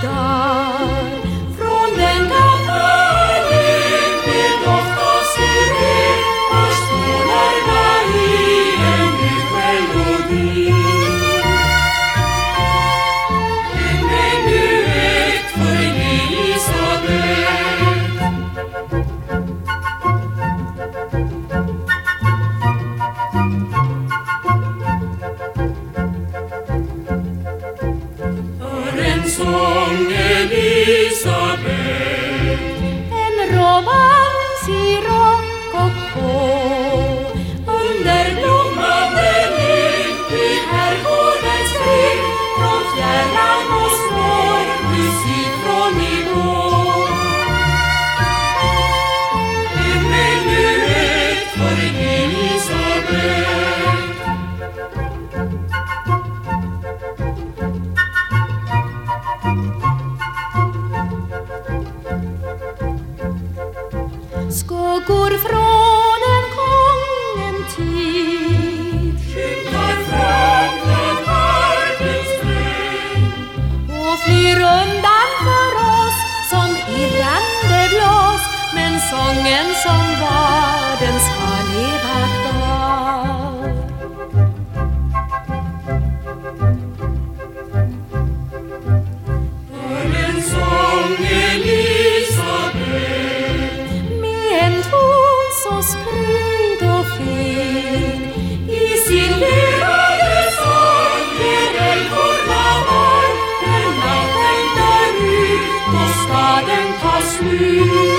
die. song Elizabeth, en romanzi romanzi. skuggor från en gången tid. Skymtar från den världens frid och flyr undan för oss som irrande blås, men sången som världens har leva sweet.